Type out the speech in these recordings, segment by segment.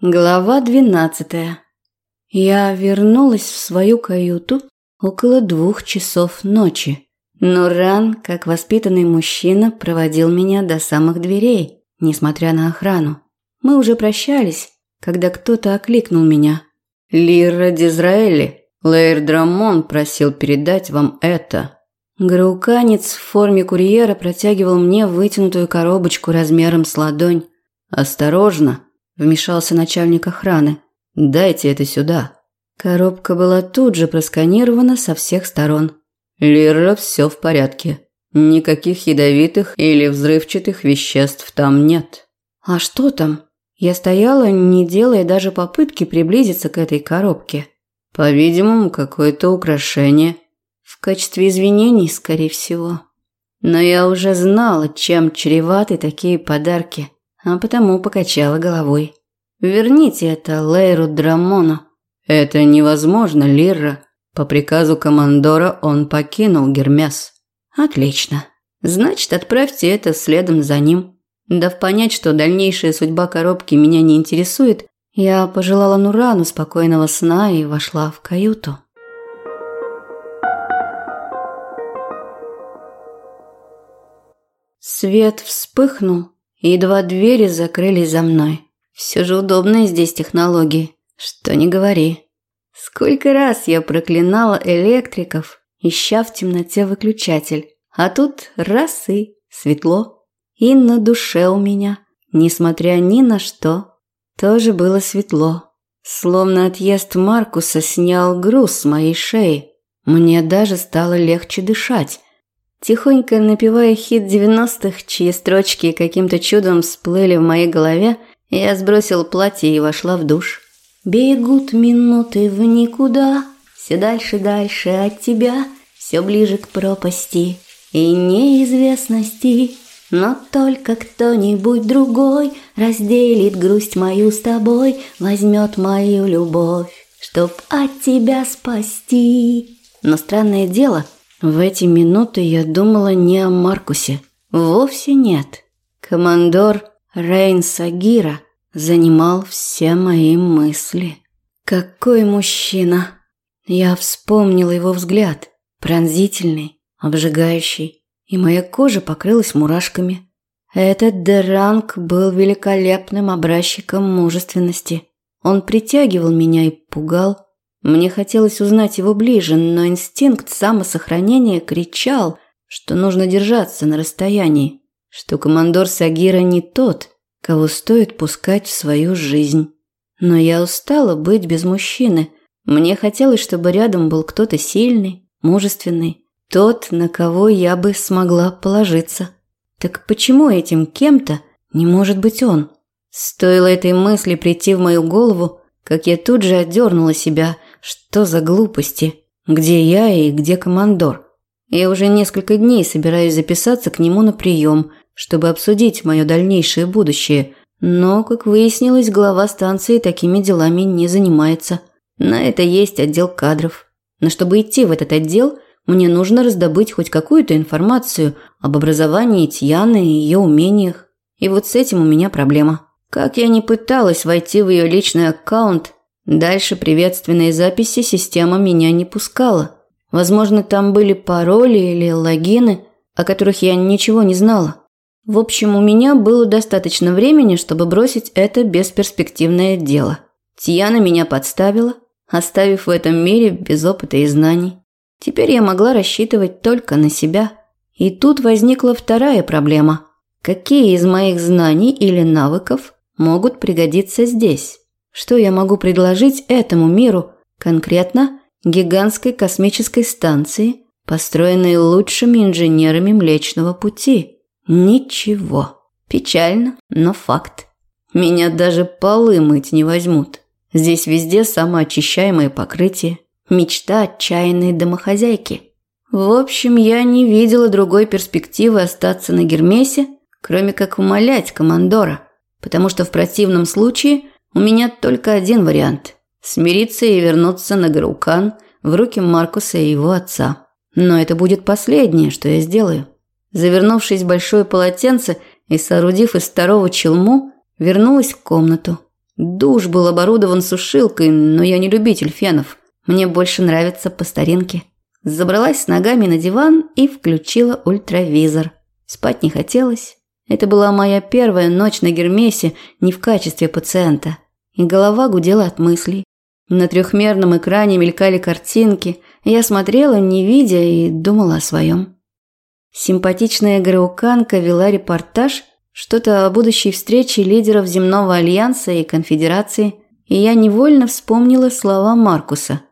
Глава двенадцатая. Я вернулась в свою каюту около двух часов ночи. Нуран, как воспитанный мужчина, проводил меня до самых дверей, несмотря на охрану. Мы уже прощались, когда кто-то окликнул меня. «Лира Дизраэли, Лейр Драмон просил передать вам это». Грауканец в форме курьера протягивал мне вытянутую коробочку размером с ладонь. «Осторожно!» Вмешался начальник охраны. Дайте это сюда. Коробка была тут же просканирована со всех сторон. Лира, все в порядке. Никаких ядовитых или взрывчатых веществ там нет. А что там? Я стояла, не делая даже попытки приблизиться к этой коробке. По-видимому, какое-то украшение. В качестве извинений, скорее всего. Но я уже знала, чем чреваты такие подарки а потому покачала головой. «Верните это Лейру Драмону». «Это невозможно, Лирра. По приказу командора он покинул Гермес». «Отлично. Значит, отправьте это следом за ним». Дав понять, что дальнейшая судьба коробки меня не интересует, я пожелала Нурану спокойного сна и вошла в каюту. Свет вспыхнул, и два двери закрылись за мной. Все же удобные здесь технологии, что не говори. Сколько раз я проклинала электриков, ища в темноте выключатель, а тут раз и светло. И на душе у меня, несмотря ни на что, тоже было светло. Словно отъезд Маркуса снял груз с моей шеи. Мне даже стало легче дышать, Тихонько напевая хит 90-х, чьи строчки каким-то чудом всплыли в моей голове, я сбросил платье и вошла в душ. Бегут минуты в никуда, все дальше дальше от тебя, все ближе к пропасти и неизвестности. Но только кто-нибудь другой разделит грусть мою с тобой, возьмет мою любовь, чтоб от тебя спасти. Но странное дело – в эти минуты я думала не о Маркусе. Вовсе нет. Командор Рейн Сагира занимал все мои мысли. Какой мужчина! Я вспомнила его взгляд, пронзительный, обжигающий, и моя кожа покрылась мурашками. Этот Деранг был великолепным образчиком мужественности. Он притягивал меня и пугал, мне хотелось узнать его ближе, но инстинкт самосохранения кричал, что нужно держаться на расстоянии, что командор Сагира не тот, кого стоит пускать в свою жизнь. Но я устала быть без мужчины. Мне хотелось, чтобы рядом был кто-то сильный, мужественный, тот, на кого я бы смогла положиться. Так почему этим кем-то не может быть он? Стоило этой мысли прийти в мою голову, как я тут же отдернула себя – что за глупости? Где я и где командор? Я уже несколько дней собираюсь записаться к нему на прием, чтобы обсудить мое дальнейшее будущее. Но, как выяснилось, глава станции такими делами не занимается. На это есть отдел кадров. Но чтобы идти в этот отдел, мне нужно раздобыть хоть какую-то информацию об образовании Тьяны и ее умениях. И вот с этим у меня проблема. Как я не пыталась войти в ее личный аккаунт, Дальше приветственные записи система меня не пускала. Возможно, там были пароли или логины, о которых я ничего не знала. В общем, у меня было достаточно времени, чтобы бросить это бесперспективное дело. Тьяна меня подставила, оставив в этом мире без опыта и знаний. Теперь я могла рассчитывать только на себя. И тут возникла вторая проблема. Какие из моих знаний или навыков могут пригодиться здесь? Что я могу предложить этому миру, конкретно гигантской космической станции, построенной лучшими инженерами Млечного Пути? Ничего. Печально, но факт. Меня даже полы мыть не возьмут. Здесь везде самоочищаемое покрытие. Мечта отчаянной домохозяйки. В общем, я не видела другой перспективы остаться на Гермесе, кроме как умолять командора, потому что в противном случае – у меня только один вариант – смириться и вернуться на Гарукан в руки Маркуса и его отца. Но это будет последнее, что я сделаю. Завернувшись в большое полотенце и соорудив из второго челму, вернулась в комнату. Душ был оборудован сушилкой, но я не любитель фенов. Мне больше нравится по старинке. Забралась с ногами на диван и включила ультравизор. Спать не хотелось. Это была моя первая ночь на Гермесе не в качестве пациента. И голова гудела от мыслей. На трехмерном экране мелькали картинки. Я смотрела, не видя, и думала о своем. Симпатичная грауканка вела репортаж что-то о будущей встрече лидеров Земного Альянса и Конфедерации, и я невольно вспомнила слова Маркуса.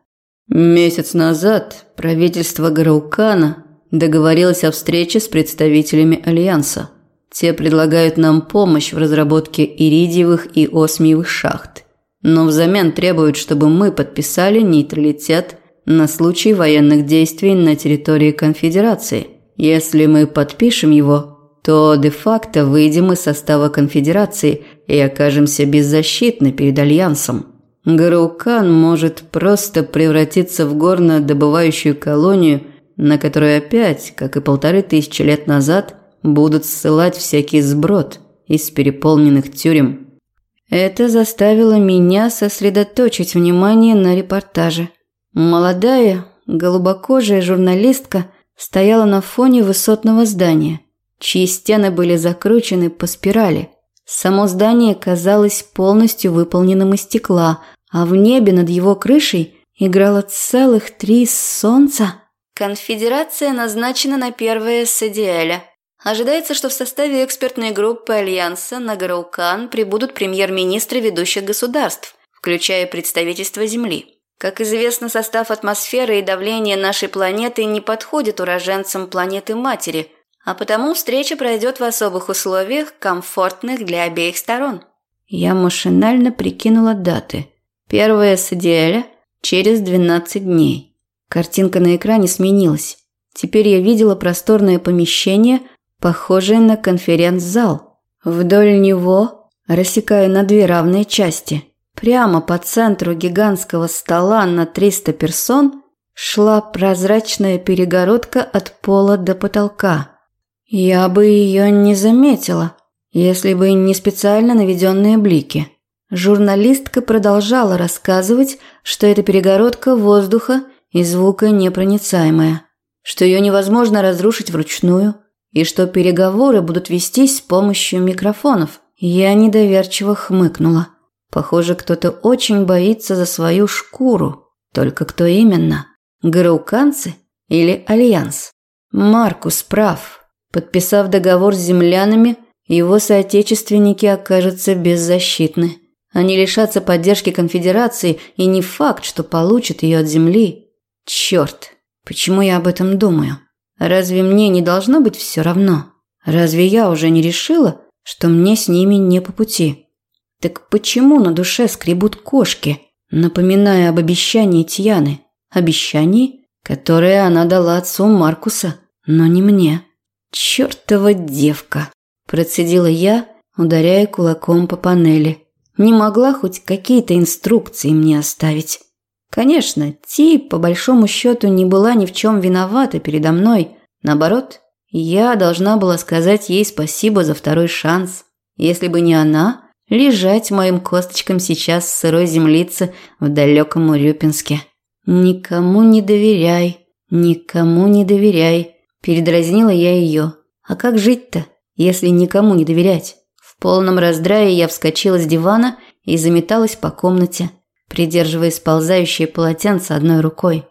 Месяц назад правительство Граукана договорилось о встрече с представителями Альянса. Те предлагают нам помощь в разработке иридиевых и осмиевых шахт, но взамен требуют, чтобы мы подписали нейтралитет на случай военных действий на территории Конфедерации – если мы подпишем его, то де-факто выйдем из состава конфедерации и окажемся беззащитны перед Альянсом. Гарукан может просто превратиться в горно-добывающую колонию, на которую опять, как и полторы тысячи лет назад, будут ссылать всякий сброд из переполненных тюрем. Это заставило меня сосредоточить внимание на репортаже. Молодая, голубокожая журналистка – стояла на фоне высотного здания, чьи стены были закручены по спирали. Само здание казалось полностью выполненным из стекла, а в небе над его крышей играло целых три солнца. Конфедерация назначена на первое Садиэля. Ожидается, что в составе экспертной группы Альянса на Гараукан прибудут премьер-министры ведущих государств, включая представительство Земли. Как известно, состав атмосферы и давление нашей планеты не подходит уроженцам планеты-матери, а потому встреча пройдет в особых условиях, комфортных для обеих сторон. Я машинально прикинула даты. Первая с через 12 дней. Картинка на экране сменилась. Теперь я видела просторное помещение, похожее на конференц-зал. Вдоль него, рассекая на две равные части – Прямо по центру гигантского стола на 300 персон шла прозрачная перегородка от пола до потолка. Я бы ее не заметила, если бы не специально наведенные блики. Журналистка продолжала рассказывать, что эта перегородка воздуха и звука непроницаемая, что ее невозможно разрушить вручную, и что переговоры будут вестись с помощью микрофонов. Я недоверчиво хмыкнула. Похоже, кто-то очень боится за свою шкуру. Только кто именно? Грауканцы или Альянс? Маркус прав. Подписав договор с землянами, его соотечественники окажутся беззащитны. Они лишатся поддержки конфедерации, и не факт, что получат ее от земли. Черт, почему я об этом думаю? Разве мне не должно быть все равно? Разве я уже не решила, что мне с ними не по пути? Так почему на душе скребут кошки, напоминая об обещании Тьяны? Обещании, которое она дала отцу Маркуса, но не мне. «Чёртова девка!» – процедила я, ударяя кулаком по панели. Не могла хоть какие-то инструкции мне оставить. Конечно, Ти, по большому счету, не была ни в чем виновата передо мной. Наоборот, я должна была сказать ей спасибо за второй шанс. Если бы не она, лежать моим косточкам сейчас в сырой землице в далеком Урюпинске. «Никому не доверяй, никому не доверяй», – передразнила я ее. «А как жить-то, если никому не доверять?» В полном раздрае я вскочила с дивана и заметалась по комнате, придерживая сползающее полотенце одной рукой.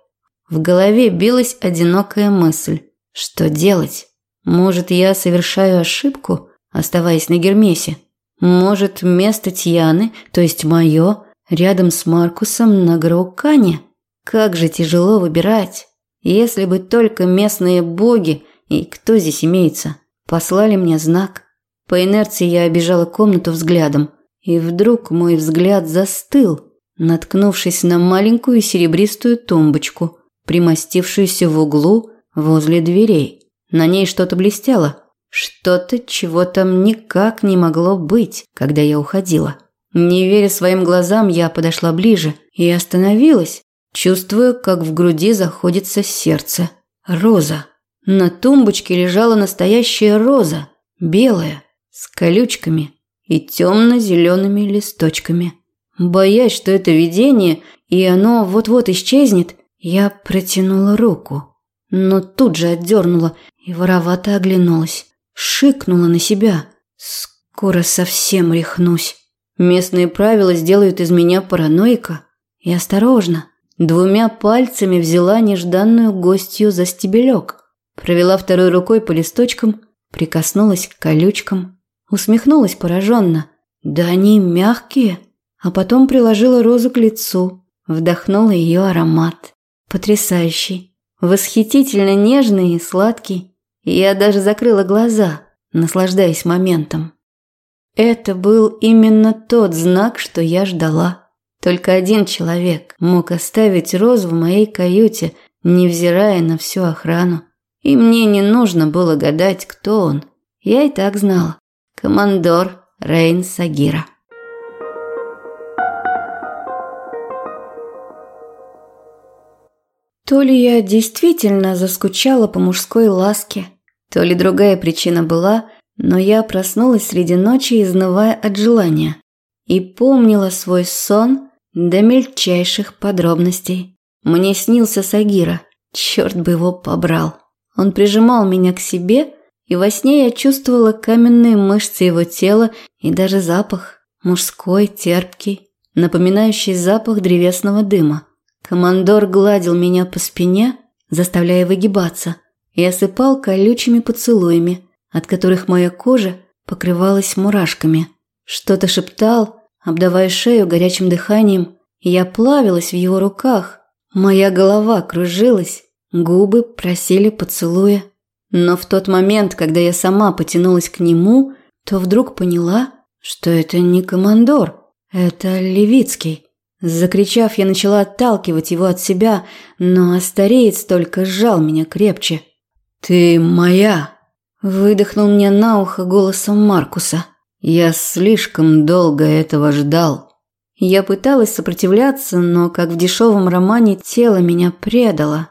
В голове билась одинокая мысль. Что делать? Может, я совершаю ошибку, оставаясь на Гермесе? Может, место Тьяны, то есть мое, рядом с Маркусом на Граукане? Как же тяжело выбирать. Если бы только местные боги и кто здесь имеется, послали мне знак. По инерции я обижала комнату взглядом, и вдруг мой взгляд застыл, наткнувшись на маленькую серебристую тумбочку, примостившуюся в углу возле дверей. На ней что-то блестело – что-то, чего там никак не могло быть, когда я уходила. Не веря своим глазам, я подошла ближе и остановилась, чувствуя, как в груди заходится сердце. Роза. На тумбочке лежала настоящая роза, белая, с колючками и темно-зелеными листочками. Боясь, что это видение, и оно вот-вот исчезнет, я протянула руку, но тут же отдернула и воровато оглянулась. Шикнула на себя. Скоро совсем рехнусь. Местные правила сделают из меня параноика. И осторожно, двумя пальцами взяла нежданную гостью за стебелек. Провела второй рукой по листочкам, прикоснулась к колючкам. Усмехнулась пораженно. Да они мягкие. А потом приложила розу к лицу, вдохнула ее аромат. Потрясающий, восхитительно нежный и сладкий. Я даже закрыла глаза, наслаждаясь моментом. Это был именно тот знак, что я ждала. Только один человек мог оставить розу в моей каюте, невзирая на всю охрану. И мне не нужно было гадать, кто он. Я и так знала. Командор Рейн Сагира. То ли я действительно заскучала по мужской ласке, то ли другая причина была, но я проснулась среди ночи, изнывая от желания, и помнила свой сон до мельчайших подробностей. Мне снился Сагира, черт бы его побрал. Он прижимал меня к себе, и во сне я чувствовала каменные мышцы его тела и даже запах, мужской, терпкий, напоминающий запах древесного дыма. Командор гладил меня по спине, заставляя выгибаться, и осыпал колючими поцелуями, от которых моя кожа покрывалась мурашками. Что-то шептал, обдавая шею горячим дыханием, и я плавилась в его руках. Моя голова кружилась, губы просили поцелуя. Но в тот момент, когда я сама потянулась к нему, то вдруг поняла, что это не командор, это Левицкий. Закричав, я начала отталкивать его от себя, но остареец только сжал меня крепче. «Ты моя!» – выдохнул мне на ухо голосом Маркуса. «Я слишком долго этого ждал». Я пыталась сопротивляться, но, как в дешевом романе, тело меня предало.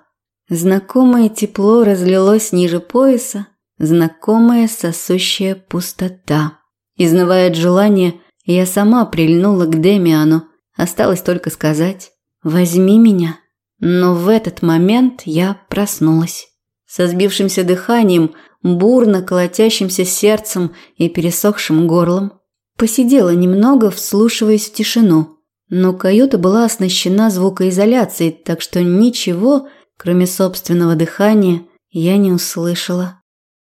Знакомое тепло разлилось ниже пояса, знакомая сосущая пустота. Изнывая от желания, я сама прильнула к Демиану, Осталось только сказать «возьми меня». Но в этот момент я проснулась. Со сбившимся дыханием, бурно колотящимся сердцем и пересохшим горлом. Посидела немного, вслушиваясь в тишину. Но каюта была оснащена звукоизоляцией, так что ничего, кроме собственного дыхания, я не услышала.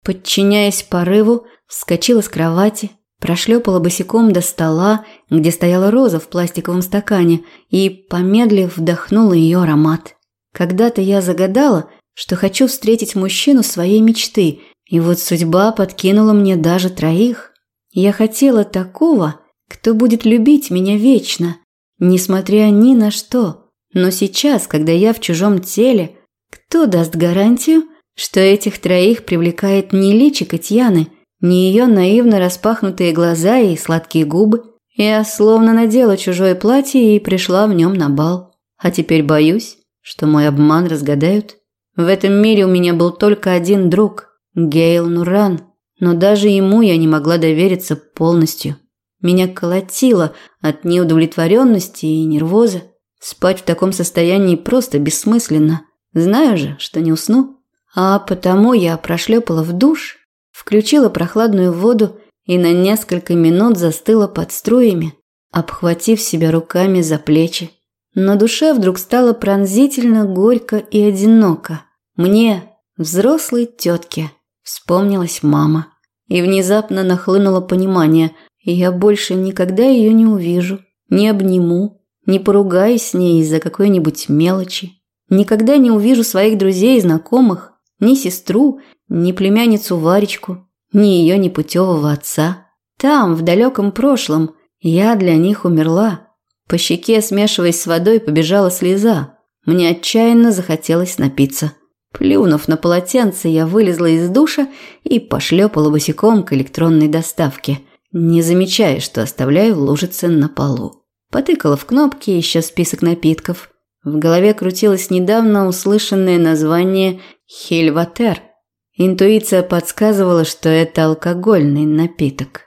Подчиняясь порыву, вскочила с кровати, Прошлепала босиком до стола, где стояла роза в пластиковом стакане, и, помедлив, вдохнула ее аромат. Когда-то я загадала, что хочу встретить мужчину своей мечты, и вот судьба подкинула мне даже троих. Я хотела такого, кто будет любить меня вечно, несмотря ни на что. Но сейчас, когда я в чужом теле, кто даст гарантию, что этих троих привлекает не личико Тьяны – ни ее наивно распахнутые глаза и сладкие губы. Я словно надела чужое платье и пришла в нем на бал. А теперь боюсь, что мой обман разгадают. В этом мире у меня был только один друг – Гейл Нуран. Но даже ему я не могла довериться полностью. Меня колотило от неудовлетворенности и нервоза. Спать в таком состоянии просто бессмысленно. Знаю же, что не усну. А потому я прошлепала в душ включила прохладную воду и на несколько минут застыла под струями, обхватив себя руками за плечи. На душе вдруг стало пронзительно горько и одиноко. Мне, взрослой тетке, вспомнилась мама. И внезапно нахлынуло понимание, я больше никогда ее не увижу, не обниму, не поругаюсь с ней из-за какой-нибудь мелочи. Никогда не увижу своих друзей и знакомых, ни сестру, ни племянницу Варечку, ни ее непутевого отца. Там, в далеком прошлом, я для них умерла. По щеке, смешиваясь с водой, побежала слеза. Мне отчаянно захотелось напиться. Плюнув на полотенце, я вылезла из душа и пошлепала босиком к электронной доставке, не замечая, что оставляю лужицы на полу. Потыкала в кнопки, ища список напитков. В голове крутилось недавно услышанное название «Хельватер», Интуиция подсказывала, что это алкогольный напиток.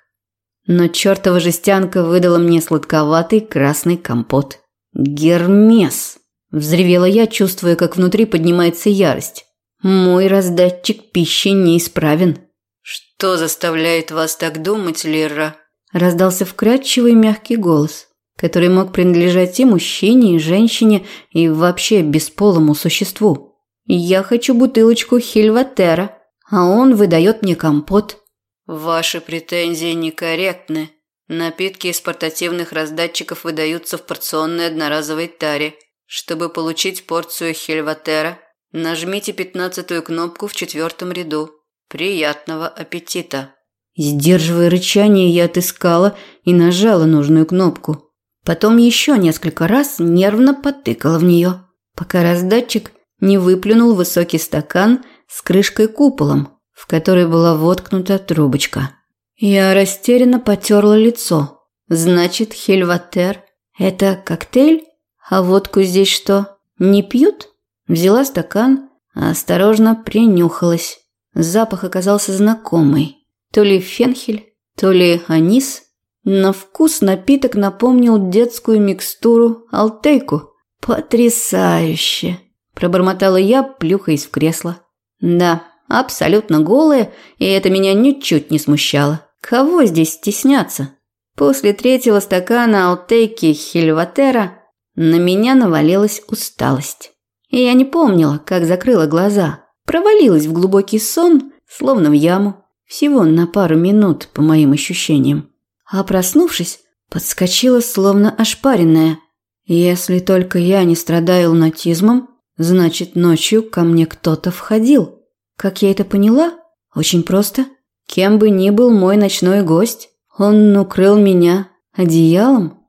но чертова жестянка выдала мне сладковатый красный компот. «Гермес!» – взревела я, чувствуя, как внутри поднимается ярость. «Мой раздатчик пищи неисправен». «Что заставляет вас так думать, Лера?» – раздался вкрадчивый мягкий голос, который мог принадлежать и мужчине, и женщине, и вообще бесполому существу. «Я хочу бутылочку Хильватера, а он выдает мне компот». Ваши претензии некорректны. Напитки из портативных раздатчиков выдаются в порционной одноразовой таре. Чтобы получить порцию хельватера, нажмите пятнадцатую кнопку в четвертом ряду. Приятного аппетита. Сдерживая рычание, я отыскала и нажала нужную кнопку. Потом еще несколько раз нервно потыкала в нее, пока раздатчик не выплюнул высокий стакан с крышкой-куполом, в которой была воткнута трубочка. Я растерянно потерла лицо. Значит, хельватер – это коктейль? А водку здесь что, не пьют? Взяла стакан, осторожно принюхалась. Запах оказался знакомый. То ли фенхель, то ли анис. На вкус напиток напомнил детскую микстуру алтейку. «Потрясающе!» – пробормотала я, плюхаясь в кресло. «Да, абсолютно голая, и это меня ничуть не смущало. Кого здесь стесняться? После третьего стакана алтейки Хильватера на меня навалилась усталость. И я не помнила, как закрыла глаза. Провалилась в глубокий сон, словно в яму. Всего на пару минут, по моим ощущениям. А проснувшись, подскочила, словно ошпаренная. Если только я не страдаю лунатизмом, значит, ночью ко мне кто-то входил. Как я это поняла? Очень просто. Кем бы ни был мой ночной гость, он укрыл меня одеялом